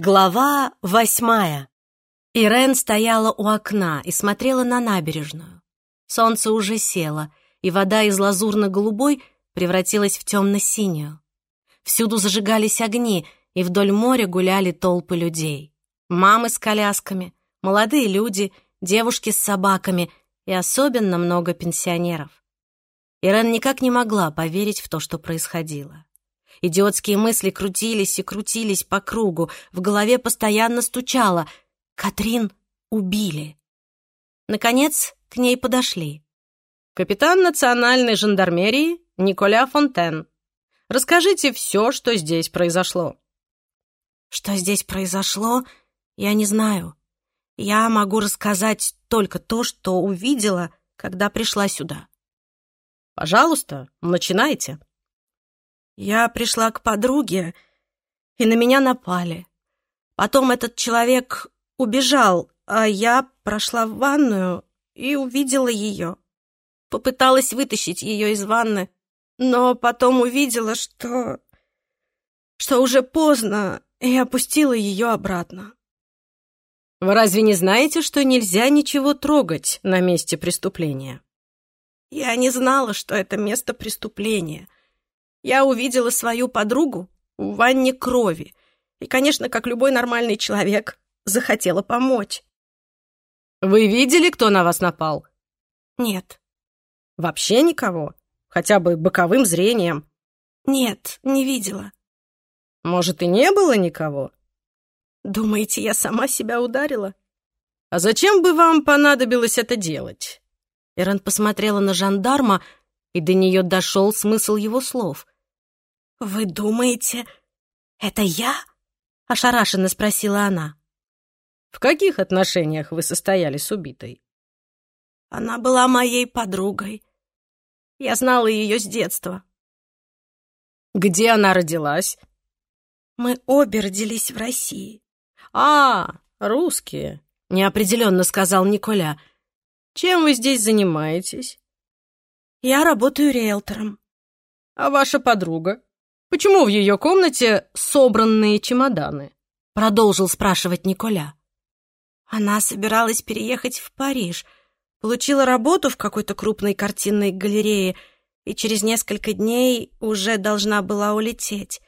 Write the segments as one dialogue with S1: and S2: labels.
S1: Глава восьмая. Ирен стояла у окна и смотрела на набережную. Солнце уже село, и вода из лазурно-голубой превратилась в темно-синюю. Всюду зажигались огни, и вдоль моря гуляли толпы людей. Мамы с колясками, молодые люди, девушки с собаками и особенно много пенсионеров. Ирен никак не могла поверить в то, что происходило. Идиотские мысли крутились и крутились по кругу. В голове постоянно стучало. «Катрин убили». Наконец, к ней подошли.
S2: «Капитан национальной жандармерии Николя Фонтен. Расскажите все, что здесь произошло».
S1: «Что здесь произошло, я не знаю. Я могу рассказать только то, что увидела, когда пришла сюда».
S2: «Пожалуйста, начинайте».
S1: Я пришла к подруге, и на меня напали. Потом этот человек убежал, а я прошла в ванную и увидела ее. Попыталась вытащить ее из ванны, но потом увидела, что... что уже поздно, и опустила ее обратно.
S2: Вы разве не знаете, что нельзя ничего трогать на месте преступления?
S1: Я не знала, что это место преступления — я увидела свою подругу в ванне крови и, конечно, как любой нормальный человек, захотела помочь.
S2: Вы видели, кто на вас напал?
S1: Нет.
S2: Вообще никого? Хотя бы боковым зрением?
S1: Нет, не видела.
S2: Может, и не было никого?
S1: Думаете, я сама себя ударила?
S2: А зачем бы вам понадобилось это делать?
S1: Эрен посмотрела на жандарма, и до нее дошел смысл его слов. «Вы думаете, это я?» — ошарашенно спросила она.
S2: «В каких отношениях вы состояли с убитой?»
S1: «Она была моей подругой. Я знала ее с детства».
S2: «Где она родилась?»
S1: «Мы обе родились в России».
S2: «А, русские», — неопределенно сказал Николя. «Чем вы здесь занимаетесь?»
S1: Я работаю риэлтором.
S2: А ваша подруга? Почему в ее комнате собранные чемоданы?
S1: Продолжил спрашивать Николя. Она собиралась переехать в Париж, получила работу в какой-то крупной картинной галерее и через несколько дней уже должна была улететь.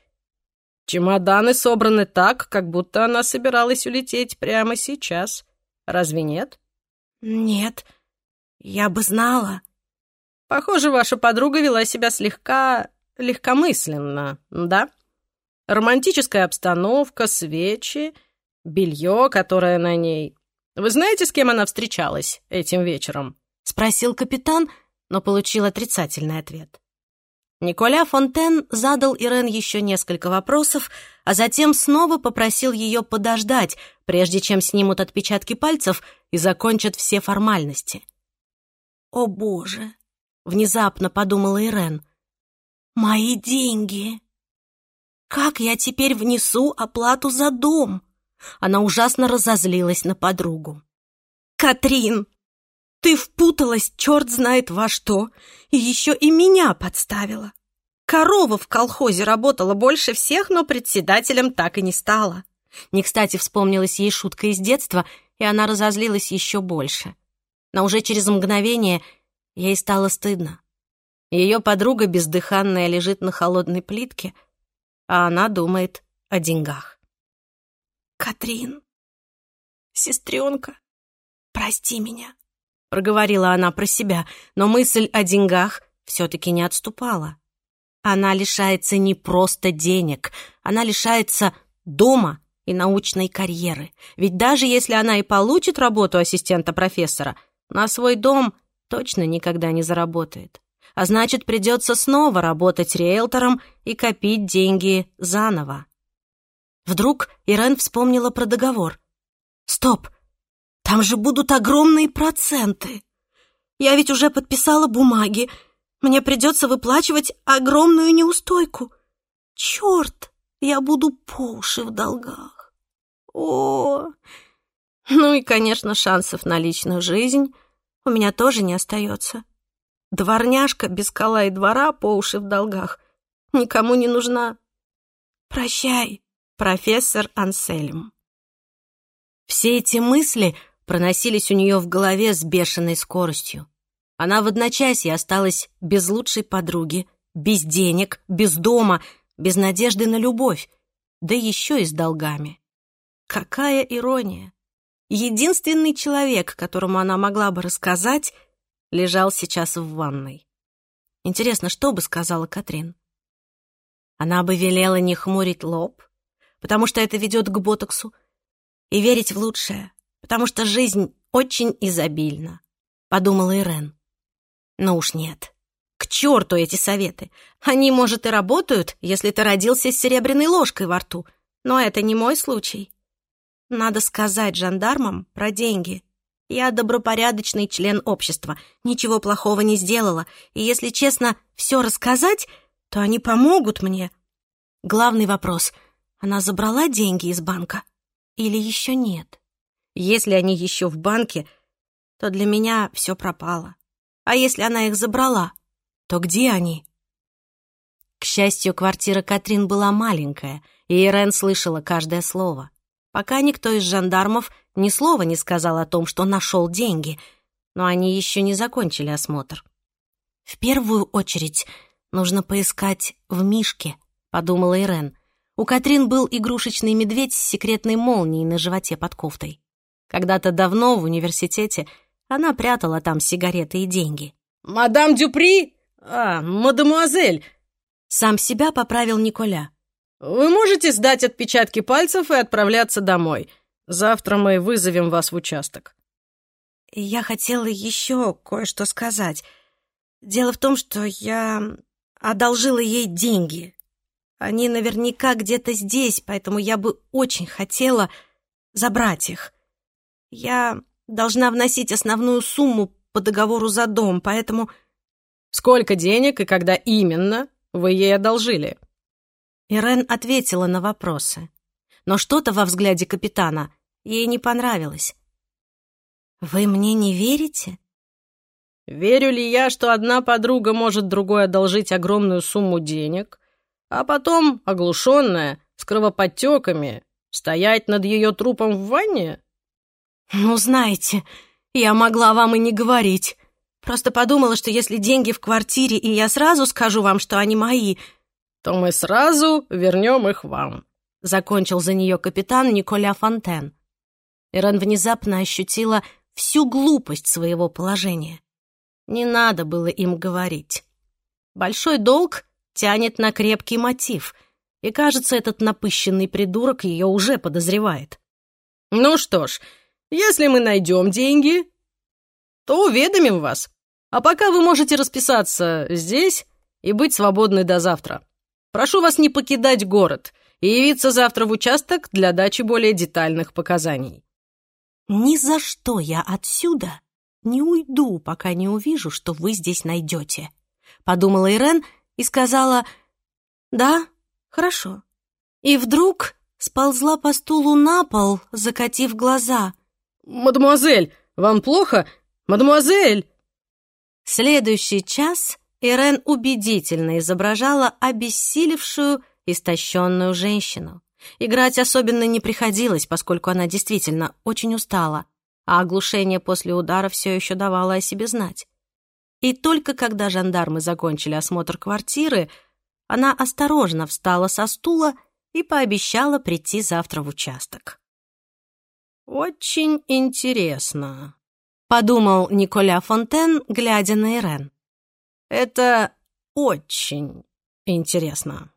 S2: Чемоданы собраны так, как будто она собиралась улететь прямо сейчас. Разве нет?
S1: Нет, я бы знала.
S2: Похоже, ваша подруга вела себя слегка легкомысленно, да? Романтическая обстановка, свечи, белье, которое на ней. Вы знаете, с кем она встречалась этим вечером?
S1: Спросил капитан, но получил отрицательный ответ. Николя Фонтен задал Ирен еще несколько вопросов, а затем снова попросил ее подождать, прежде чем снимут отпечатки пальцев и закончат все формальности. «О, Боже!» Внезапно подумала Ирен. «Мои деньги! Как я теперь внесу оплату за дом?» Она ужасно разозлилась на подругу. «Катрин, ты впуталась черт знает во что, и еще и меня подставила. Корова в колхозе работала больше всех, но председателем так и не стала». Не кстати вспомнилась ей шутка из детства, и она разозлилась еще больше. Но уже через мгновение Ей стало стыдно. Ее подруга бездыханная лежит на холодной плитке, а она думает о деньгах. «Катрин, сестренка, прости меня», — проговорила она про себя, но мысль о деньгах все-таки не отступала. Она лишается не просто денег, она лишается дома и научной карьеры. Ведь даже если она и получит работу ассистента профессора, на свой дом точно никогда не заработает. А значит, придется снова работать риэлтором и копить деньги заново. Вдруг Ирен вспомнила про договор. «Стоп! Там же будут огромные проценты! Я ведь уже подписала бумаги. Мне придется выплачивать огромную неустойку. Черт! Я буду по уши в долгах. О! Ну и, конечно, шансов на личную жизнь у меня тоже не остается. Дворняжка без кола и двора по уши в долгах никому не нужна. Прощай, профессор Ансельм. Все эти мысли проносились у нее в голове с бешеной скоростью. Она в одночасье осталась без лучшей подруги, без денег, без дома, без надежды на любовь, да еще и с долгами. Какая ирония! Единственный человек, которому она могла бы рассказать, лежал сейчас в ванной. Интересно, что бы сказала Катрин? Она бы велела не хмурить лоб, потому что это ведет к ботоксу, и верить в лучшее, потому что жизнь очень изобильна, подумала Ирен. Но уж нет. К черту эти советы. Они, может, и работают, если ты родился с серебряной ложкой во рту, но это не мой случай. Надо сказать жандармам про деньги. Я добропорядочный член общества, ничего плохого не сделала, и если честно все рассказать, то они помогут мне. Главный вопрос — она забрала деньги из банка или еще нет? Если они еще в банке, то для меня все пропало. А если она их забрала, то где они? К счастью, квартира Катрин была маленькая, и Ирен слышала каждое слово пока никто из жандармов ни слова не сказал о том, что нашел деньги, но они еще не закончили осмотр. «В первую очередь нужно поискать в Мишке», — подумала Ирен. У Катрин был игрушечный медведь с секретной молнией на животе под кофтой. Когда-то давно в университете она прятала там сигареты и деньги.
S2: «Мадам Дюпри? А, мадемуазель!»
S1: Сам себя поправил Николя.
S2: Вы можете сдать отпечатки пальцев и отправляться домой. Завтра мы вызовем вас в участок.
S1: Я хотела еще кое-что сказать. Дело в том, что я одолжила ей деньги. Они наверняка где-то здесь, поэтому я бы очень хотела забрать их. Я должна вносить основную сумму по договору за дом, поэтому...
S2: Сколько денег и когда именно вы ей одолжили?
S1: Ирен ответила на вопросы. Но что-то во взгляде капитана ей не понравилось. «Вы мне не верите?»
S2: «Верю ли я, что одна подруга может другой одолжить огромную сумму денег, а потом, оглушенная, с кровоподтеками, стоять над ее трупом в ванне?»
S1: «Ну, знаете, я могла вам и не говорить. Просто подумала, что если деньги в квартире, и я сразу скажу вам, что они мои,
S2: то мы сразу вернем их вам», —
S1: закончил за нее капитан Николя Фонтен. Ирен внезапно ощутила всю глупость своего положения. Не надо было им говорить. Большой долг тянет на крепкий мотив, и, кажется, этот напыщенный придурок ее уже подозревает.
S2: «Ну что ж, если мы найдем деньги, то уведомим вас. А пока вы можете расписаться здесь и быть свободны до завтра». Прошу вас не покидать город и явиться завтра в участок для дачи более детальных показаний».
S1: «Ни за что я отсюда не уйду, пока не увижу, что вы здесь найдете», — подумала Ирен и сказала «Да, хорошо». И вдруг сползла по стулу на пол, закатив глаза.
S2: «Мадемуазель, вам плохо? Мадемуазель!»
S1: Следующий час Ирен убедительно изображала обессилевшую, истощенную женщину. Играть особенно не приходилось, поскольку она действительно очень устала, а оглушение после удара все еще давало о себе знать. И только когда жандармы закончили осмотр квартиры, она осторожно встала со стула и пообещала прийти завтра в участок.
S2: «Очень интересно», —
S1: подумал Николя Фонтен, глядя на Ирен.
S2: Это очень интересно.